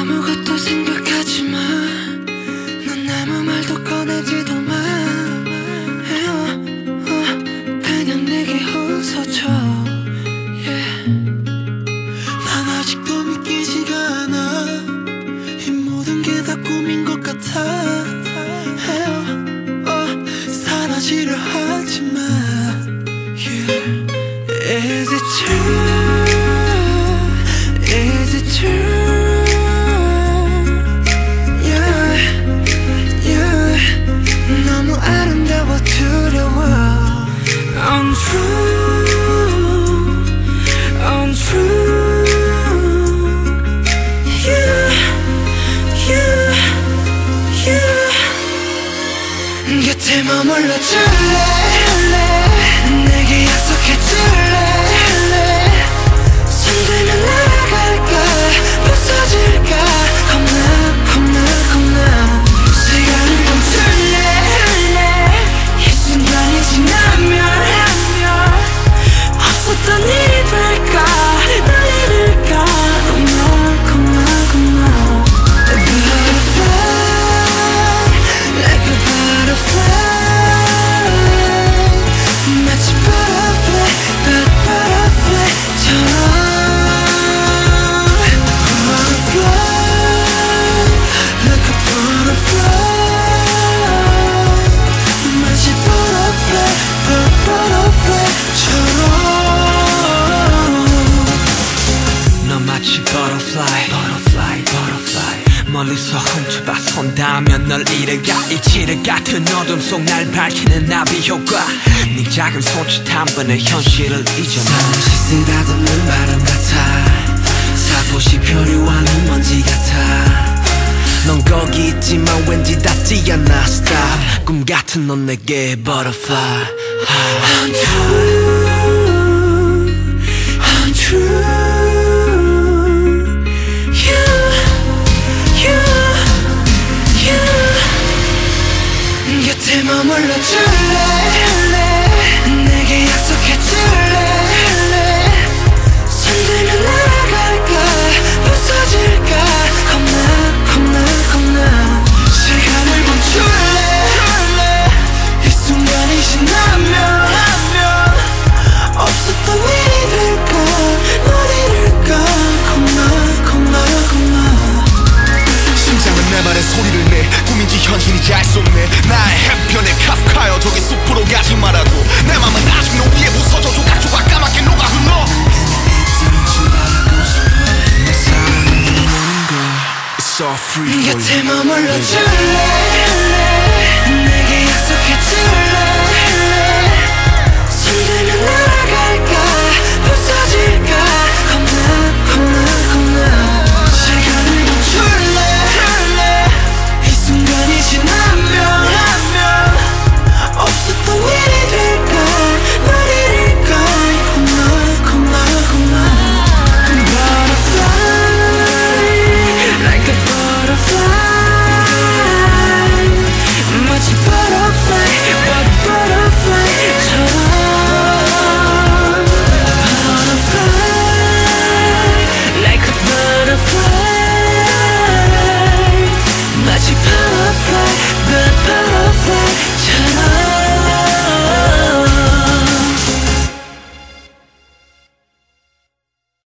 아무것도 생각하지 마. 넌 아무 말도 꺼내지도 마. 어, 어, 그냥 내게 웃어줘. 난 아직도 믿기지가 않아. 이 모든 게 다 꿈인 것 같아. 어, 어, 사라지려 하지 마. Is it true? 머물러 줄래? 내게 약속해 줄래? 손들면 날 너 마치 butterfly, butterfly, butterfly. 멀리서 훔쳐봐 손닿으면 널 잃어가 이치를 같은 어둠 속 날 밝히는 나비 효과. 네 작은 손짓 한 번에 현실을 잊어놔. 잠시 쓰다듬는 바람 같아. 살포시 표류하는 먼지 같아. 넌 거기 있지만 왠지 닿지 않아 Stop 꿈 같은 넌 내게 butterfly. Untrue 머물러 줄래 내 사랑은 오는 걸 It's all free for 곁에 you 머물러 줄래